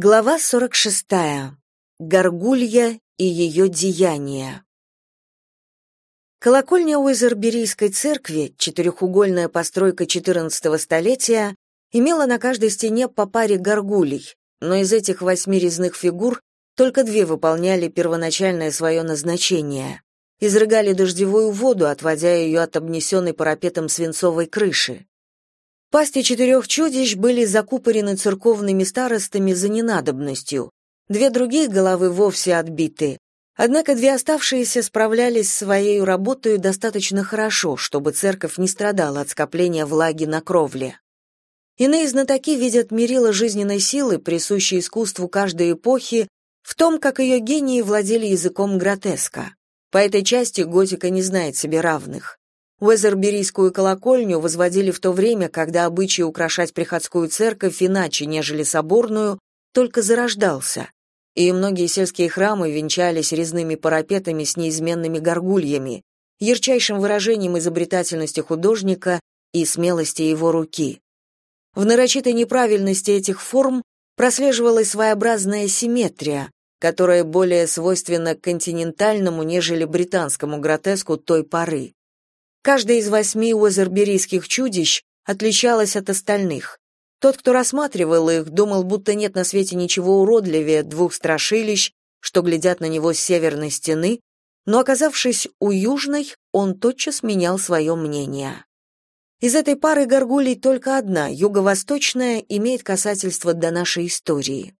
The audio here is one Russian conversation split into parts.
Глава 46. Горгулья и ее деяния. Колокольня Уизерберийской церкви, четырехугольная постройка XIV столетия, имела на каждой стене по паре горгулей, но из этих восьми резных фигур только две выполняли первоначальное свое назначение. Изрыгали дождевую воду, отводя ее от обнесенной парапетом свинцовой крыши. Пасти четырех чудищ были закупорены церковными старостами за ненадобностью. Две другие головы вовсе отбиты. Однако две оставшиеся справлялись своей работой достаточно хорошо, чтобы церковь не страдала от скопления влаги на кровле. Иные знатоки видят мерило жизненной силы, присущей искусству каждой эпохи, в том, как ее гении владели языком гротеска. По этой части готика не знает себе равных. Уэзерберийскую колокольню возводили в то время, когда обычай украшать приходскую церковь иначе, нежели соборную, только зарождался, и многие сельские храмы венчались резными парапетами с неизменными горгульями, ярчайшим выражением изобретательности художника и смелости его руки. В нарочитой неправильности этих форм прослеживалась своеобразная симметрия, которая более свойственна континентальному, нежели британскому гротеску той поры. Каждая из восьми уазерберийских чудищ отличалась от остальных. Тот, кто рассматривал их, думал, будто нет на свете ничего уродливее двух страшилищ, что глядят на него с северной стены, но, оказавшись у южной, он тотчас менял свое мнение. Из этой пары горгулей только одна, юго-восточная, имеет касательство до нашей истории.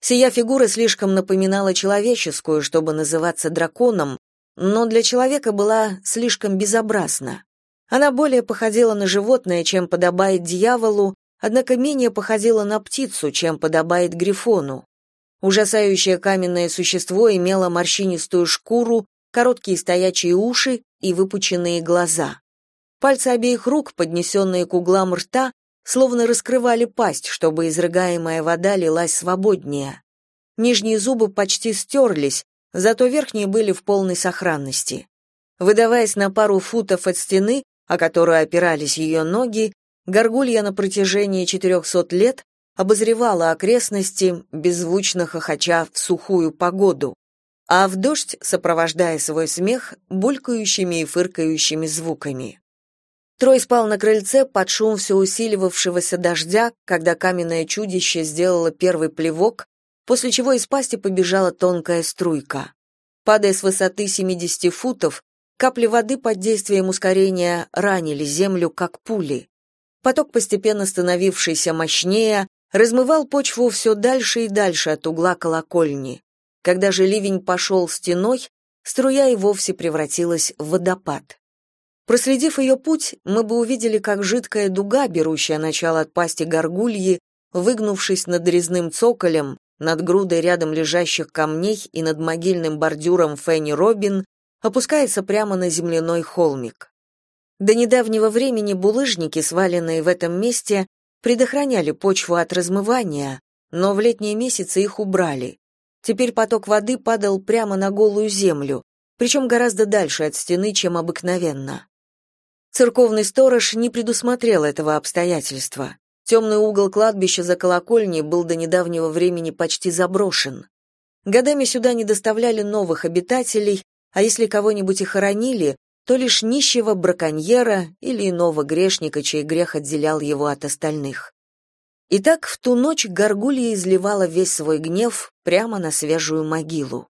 Сия фигура слишком напоминала человеческую, чтобы называться драконом, но для человека была слишком безобразна. Она более походила на животное, чем подобает дьяволу, однако менее походила на птицу, чем подобает грифону. Ужасающее каменное существо имело морщинистую шкуру, короткие стоячие уши и выпученные глаза. Пальцы обеих рук, поднесенные к углам рта, словно раскрывали пасть, чтобы изрыгаемая вода лилась свободнее. Нижние зубы почти стерлись, зато верхние были в полной сохранности. Выдаваясь на пару футов от стены, о которую опирались ее ноги, горгулья на протяжении 400 лет обозревала окрестности, беззвучно хохоча в сухую погоду, а в дождь сопровождая свой смех булькающими и фыркающими звуками. Трой спал на крыльце под шум все усиливавшегося дождя, когда каменное чудище сделало первый плевок, после чего из пасти побежала тонкая струйка. Падая с высоты 70 футов, капли воды под действием ускорения ранили землю, как пули. Поток, постепенно становившийся мощнее, размывал почву все дальше и дальше от угла колокольни. Когда же ливень пошел стеной, струя и вовсе превратилась в водопад. Проследив ее путь, мы бы увидели, как жидкая дуга, берущая начало от пасти горгульи, выгнувшись над резным цоколем, над грудой рядом лежащих камней и над могильным бордюром Фенни Робин опускается прямо на земляной холмик. До недавнего времени булыжники, сваленные в этом месте, предохраняли почву от размывания, но в летние месяцы их убрали. Теперь поток воды падал прямо на голую землю, причем гораздо дальше от стены, чем обыкновенно. Церковный сторож не предусмотрел этого обстоятельства. Темный угол кладбища за колокольней был до недавнего времени почти заброшен. Годами сюда не доставляли новых обитателей, а если кого-нибудь и хоронили, то лишь нищего браконьера или иного грешника, чей грех отделял его от остальных. Итак, в ту ночь Горгулья изливала весь свой гнев прямо на свежую могилу.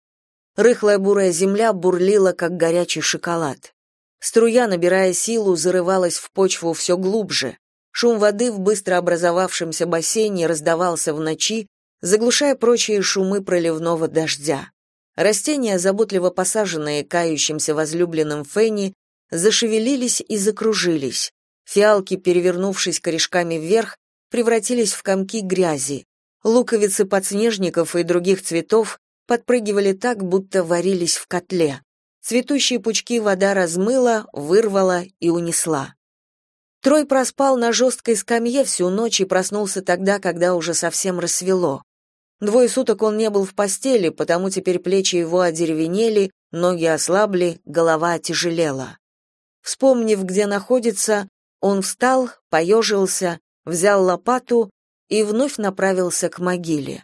Рыхлая бурая земля бурлила, как горячий шоколад. Струя, набирая силу, зарывалась в почву все глубже. Шум воды в быстро образовавшемся бассейне раздавался в ночи, заглушая прочие шумы проливного дождя. Растения, заботливо посаженные кающимся возлюбленным Фенни, зашевелились и закружились. Фиалки, перевернувшись корешками вверх, превратились в комки грязи. Луковицы подснежников и других цветов подпрыгивали так, будто варились в котле. Цветущие пучки вода размыла, вырвала и унесла. Трой проспал на жесткой скамье всю ночь и проснулся тогда, когда уже совсем рассвело. Двое суток он не был в постели, потому теперь плечи его одеревенели, ноги ослабли, голова отяжелела. Вспомнив, где находится, он встал, поежился, взял лопату и вновь направился к могиле.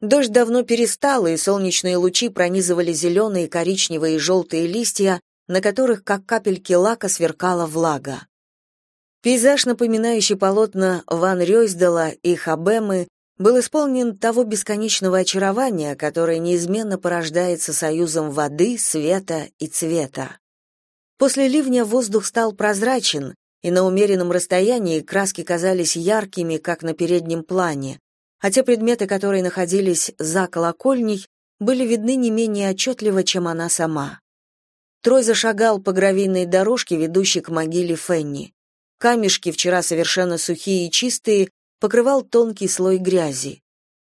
Дождь давно перестал, и солнечные лучи пронизывали зеленые, коричневые и желтые листья, на которых, как капельки лака, сверкала влага. Пейзаж, напоминающий полотна Ван Рёйсдала и Хабемы, был исполнен того бесконечного очарования, которое неизменно порождается союзом воды, света и цвета. После ливня воздух стал прозрачен, и на умеренном расстоянии краски казались яркими, как на переднем плане, а те предметы, которые находились за колокольней, были видны не менее отчетливо, чем она сама. Трой зашагал по гравийной дорожке, ведущей к могиле Фенни. Камешки, вчера совершенно сухие и чистые, покрывал тонкий слой грязи.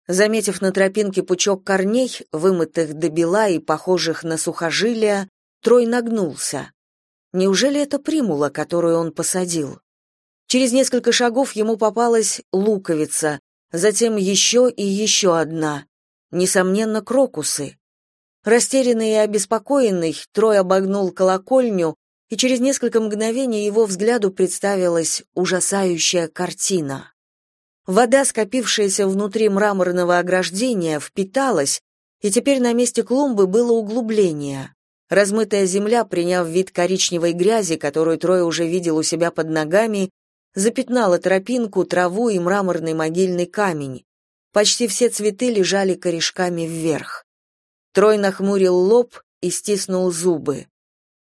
Заметив на тропинке пучок корней, вымытых до бела и похожих на сухожилия, Трой нагнулся. Неужели это примула, которую он посадил? Через несколько шагов ему попалась луковица, затем еще и еще одна. Несомненно, крокусы. Растерянный и обеспокоенный, Трой обогнул колокольню, и через несколько мгновений его взгляду представилась ужасающая картина. Вода, скопившаяся внутри мраморного ограждения, впиталась, и теперь на месте клумбы было углубление. Размытая земля, приняв вид коричневой грязи, которую Трой уже видел у себя под ногами, запятнала тропинку, траву и мраморный могильный камень. Почти все цветы лежали корешками вверх. Трой нахмурил лоб и стиснул зубы.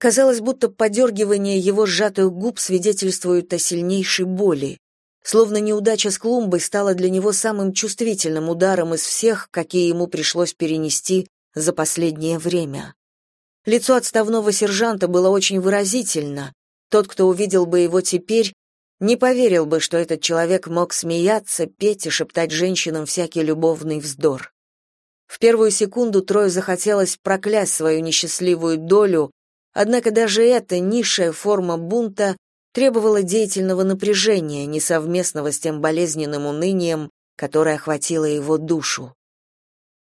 Казалось, будто подергивание его сжатых губ свидетельствует о сильнейшей боли. Словно неудача с клумбой стала для него самым чувствительным ударом из всех, какие ему пришлось перенести за последнее время. Лицо отставного сержанта было очень выразительно. Тот, кто увидел бы его теперь, не поверил бы, что этот человек мог смеяться, петь и шептать женщинам всякий любовный вздор. В первую секунду Трою захотелось проклясть свою несчастливую долю, однако даже эта низшая форма бунта требовала деятельного напряжения, несовместного с тем болезненным унынием, которое охватило его душу.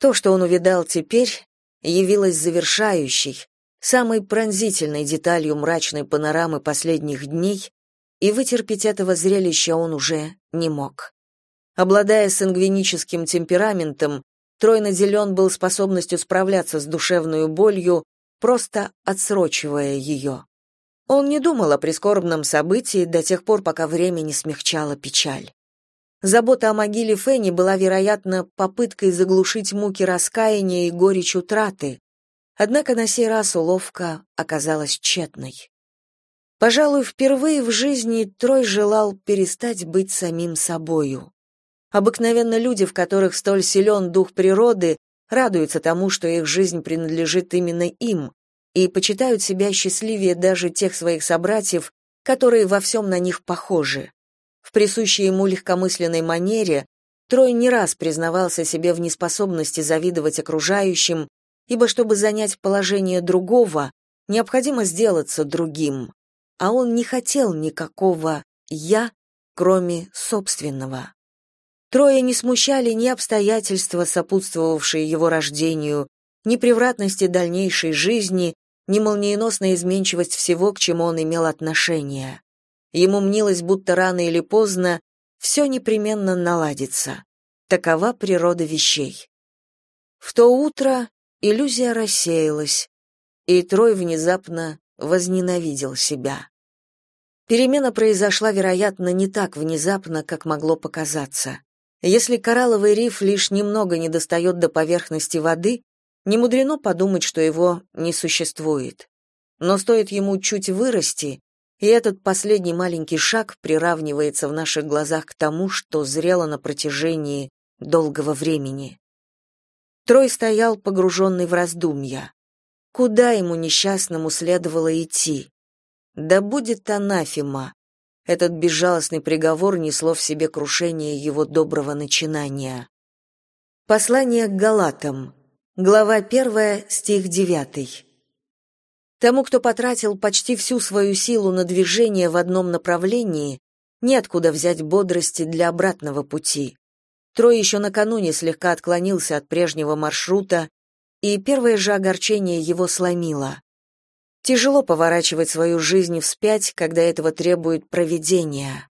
То, что он увидал теперь, явилась завершающей, самой пронзительной деталью мрачной панорамы последних дней, и вытерпеть этого зрелища он уже не мог. Обладая сангвиническим темпераментом, Трой наделен был способностью справляться с душевной болью, просто отсрочивая ее. Он не думал о прискорбном событии до тех пор, пока время не смягчало печаль. Забота о могиле Фенни была, вероятно, попыткой заглушить муки раскаяния и горечь утраты, однако на сей раз уловка оказалась тщетной. Пожалуй, впервые в жизни Трой желал перестать быть самим собою. Обыкновенно люди, в которых столь силен дух природы, радуются тому, что их жизнь принадлежит именно им, и почитают себя счастливее даже тех своих собратьев, которые во всем на них похожи. В присущей ему легкомысленной манере Трой не раз признавался себе в неспособности завидовать окружающим, ибо чтобы занять положение другого, необходимо сделаться другим, а он не хотел никакого «я», кроме собственного. Трое не смущали ни обстоятельства, сопутствовавшие его рождению, ни превратности дальнейшей жизни, ни молниеносная изменчивость всего, к чему он имел отношение. Ему мнилось, будто рано или поздно все непременно наладится. Такова природа вещей. В то утро иллюзия рассеялась, и Трой внезапно возненавидел себя. Перемена произошла, вероятно, не так внезапно, как могло показаться. Если коралловый риф лишь немного недостает до поверхности воды, не мудрено подумать, что его не существует. Но стоит ему чуть вырасти, и этот последний маленький шаг приравнивается в наших глазах к тому, что зрело на протяжении долгого времени. Трой стоял погруженный в раздумья. Куда ему несчастному следовало идти? Да будет анафема. Этот безжалостный приговор несло в себе крушение его доброго начинания. Послание к Галатам. Глава 1, стих 9. Тому, кто потратил почти всю свою силу на движение в одном направлении, неоткуда взять бодрости для обратного пути. Трой еще накануне слегка отклонился от прежнего маршрута, и первое же огорчение его сломило. Тяжело поворачивать свою жизнь вспять, когда этого требует провидение.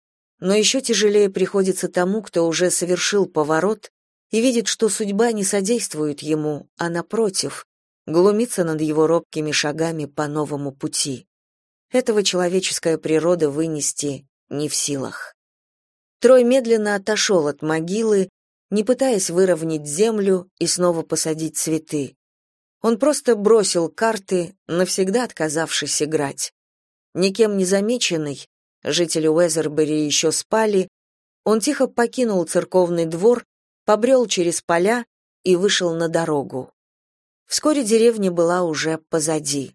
Но еще тяжелее приходится тому, кто уже совершил поворот и видит, что судьба не содействует ему, а напротив, глумится над его робкими шагами по новому пути. Этого человеческая природа вынести не в силах. Трой медленно отошел от могилы, не пытаясь выровнять землю и снова посадить цветы. Он просто бросил карты, навсегда отказавшись играть. Никем не замеченный, жители Уэзербери еще спали, он тихо покинул церковный двор, побрел через поля и вышел на дорогу. Вскоре деревня была уже позади.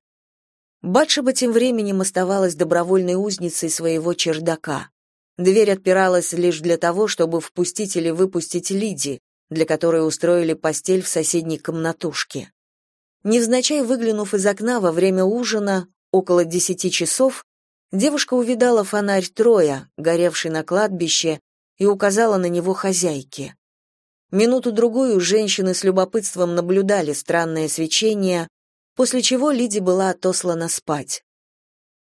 Батшеба тем временем оставалась добровольной узницей своего чердака. Дверь отпиралась лишь для того, чтобы впустить или выпустить Лиди, для которой устроили постель в соседней комнатушке. Невзначай выглянув из окна во время ужина, около десяти часов, девушка увидала фонарь Троя, горевший на кладбище, и указала на него хозяйке. Минуту-другую женщины с любопытством наблюдали странное свечение, после чего Лиди была отослана спать.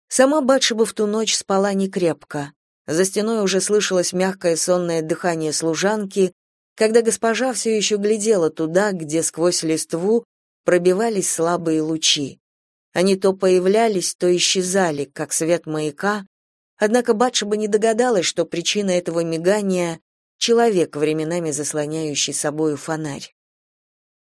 Сама Батшеба в ту ночь спала некрепко. За стеной уже слышалось мягкое сонное дыхание служанки, когда госпожа все еще глядела туда, где сквозь листву пробивались слабые лучи. Они то появлялись, то исчезали, как свет маяка, однако Батшеба не догадалась, что причина этого мигания — человек, временами заслоняющий собою фонарь.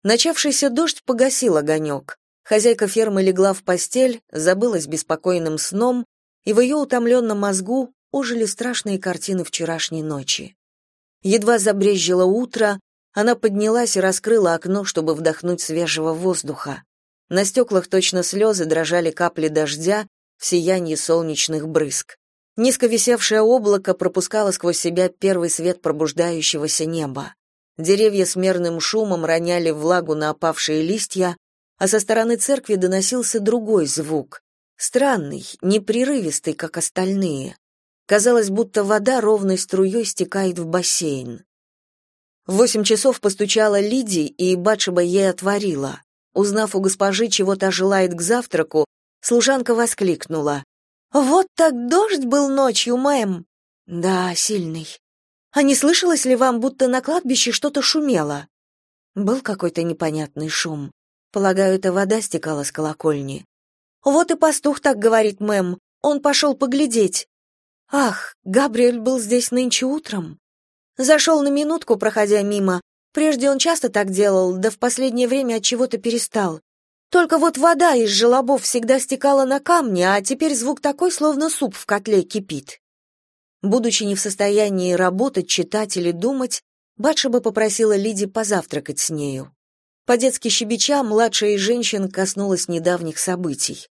Начавшийся дождь погасил огонек. Хозяйка фермы легла в постель, забылась беспокойным сном, и в ее утомленном мозгу ожили страшные картины вчерашней ночи. Едва забрезжило утро, она поднялась и раскрыла окно, чтобы вдохнуть свежего воздуха. На стеклах точно слезы дрожали капли дождя в сиянии солнечных брызг. Низко висевшее облако пропускало сквозь себя первый свет пробуждающегося неба. Деревья с мерным шумом роняли влагу на опавшие листья, а со стороны церкви доносился другой звук, странный, непрерывистый, как остальные. Казалось, будто вода ровной струей стекает в бассейн. В восемь часов постучала Лиди, и Батшеба ей отворила. Узнав у госпожи, чего та желает к завтраку, служанка воскликнула. «Вот так дождь был ночью, мэм!» «Да, сильный. А не слышалось ли вам, будто на кладбище что-то шумело?» Был какой-то непонятный шум. Полагаю, это вода стекала с колокольни. «Вот и пастух так говорит, мэм. Он пошел поглядеть. Ах, Габриэль был здесь нынче утром. Зашел на минутку, проходя мимо. Прежде он часто так делал, да в последнее время от чего-то перестал. Только вот вода из желобов всегда стекала на камни, а теперь звук такой, словно суп в котле кипит. Будучи не в состоянии работать, читать или думать, Батшеба попросила Лиди позавтракать с нею. По-детски щебеча, младшая из женщин коснулась недавних событий.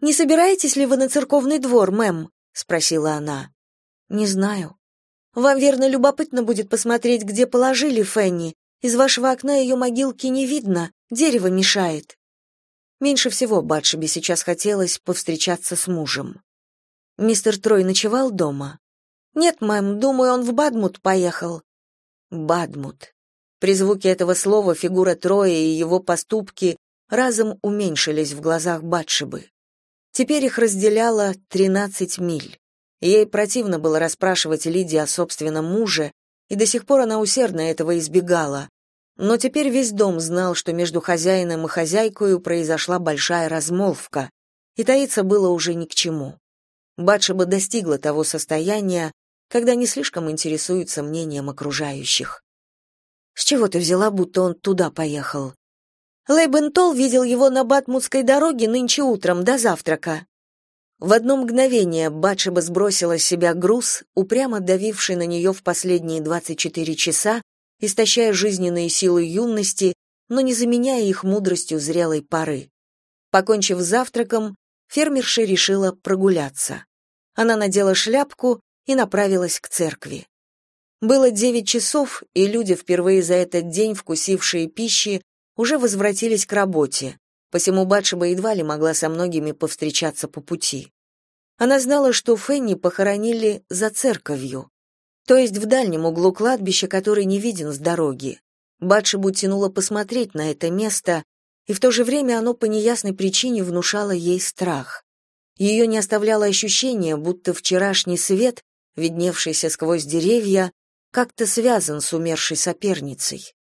«Не собираетесь ли вы на церковный двор, мэм?» спросила она. Не знаю. Вам верно любопытно будет посмотреть, где положили Фенни. Из вашего окна ее могилки не видно, дерево мешает. Меньше всего Батшебе сейчас хотелось повстречаться с мужем. Мистер Трой ночевал дома? Нет, мэм, думаю, он в Бадмут поехал. Бадмут. При звуке этого слова фигура Троя и его поступки разом уменьшились в глазах Батшебы. Теперь их разделяло 13 миль. Ей противно было расспрашивать Лиди о собственном муже, и до сих пор она усердно этого избегала. Но теперь весь дом знал, что между хозяином и хозяйкой произошла большая размолвка, и таиться было уже ни к чему. Батшеба достигла того состояния, когда не слишком интересуется мнением окружающих. «С чего ты взяла, будто он туда поехал?» Лейбентол видел его на Батмутской дороге нынче утром до завтрака. В одно мгновение Батшеба сбросила с себя груз, упрямо давивший на нее в последние 24 часа, истощая жизненные силы юности, но не заменяя их мудростью зрелой поры. Покончив завтраком, фермерша решила прогуляться. Она надела шляпку и направилась к церкви. Было девять часов, и люди, впервые за этот день вкусившие пищи, уже возвратились к работе, посему Батшеба едва ли могла со многими повстречаться по пути. Она знала, что Фенни похоронили за церковью, то есть в дальнем углу кладбища, который не виден с дороги. Батшебу тянуло посмотреть на это место, и в то же время оно по неясной причине внушало ей страх. Ее не оставляло ощущение, будто вчерашний свет, видневшийся сквозь деревья, как-то связан с умершей соперницей.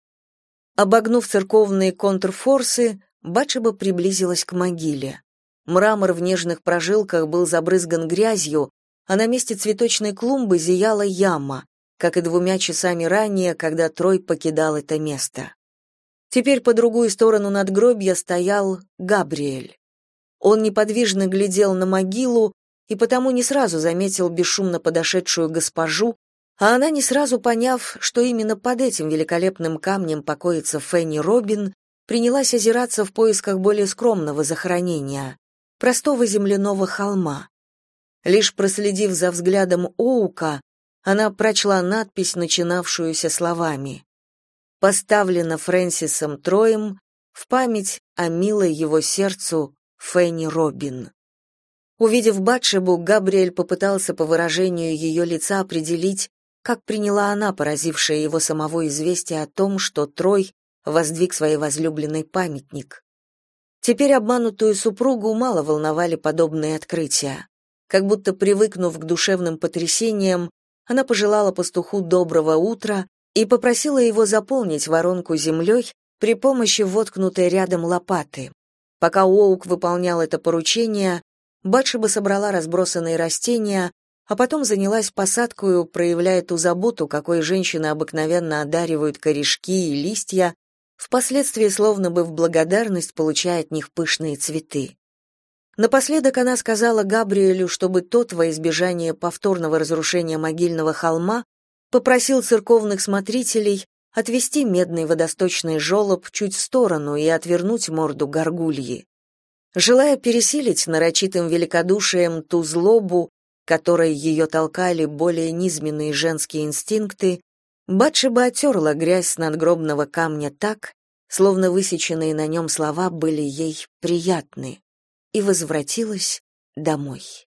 Обогнув церковные контрфорсы, Батшеба приблизилась к могиле. Мрамор в нежных прожилках был забрызган грязью, а на месте цветочной клумбы зияла яма, как и двумя часами ранее, когда Трой покидал это место. Теперь по другую сторону надгробья стоял Габриэль. Он неподвижно глядел на могилу и потому не сразу заметил бесшумно подошедшую госпожу, а она, не сразу поняв, что именно под этим великолепным камнем покоится Фенни Робин, принялась озираться в поисках более скромного захоронения, простого земляного холма. Лишь проследив за взглядом Оука, она прочла надпись, начинавшуюся словами «Поставлена Фрэнсисом Троем в память о милой его сердцу Фенни Робин». Увидев Батшебу, Габриэль попытался по выражению ее лица определить, как приняла она поразившее его самого известие о том, что Трой воздвиг своей возлюбленной памятник. Теперь обманутую супругу мало волновали подобные открытия. Как будто привыкнув к душевным потрясениям, она пожелала пастуху доброго утра и попросила его заполнить воронку землей при помощи воткнутой рядом лопаты. Пока Оук выполнял это поручение, Батшеба собрала разбросанные растения, а потом занялась посадкой, проявляя ту заботу, какой женщины обыкновенно одаривают корешки и листья, впоследствии словно бы в благодарность получая от них пышные цветы. Напоследок она сказала Габриэлю, чтобы тот, во избежание повторного разрушения могильного холма, попросил церковных смотрителей отвести медный водосточный желоб чуть в сторону и отвернуть морду горгульи. Желая пересилить нарочитым великодушием ту злобу, которой ее толкали более низменные женские инстинкты, Батшеба оттерла грязь с надгробного камня так, словно высеченные на нем слова были ей приятны и возвратилась домой.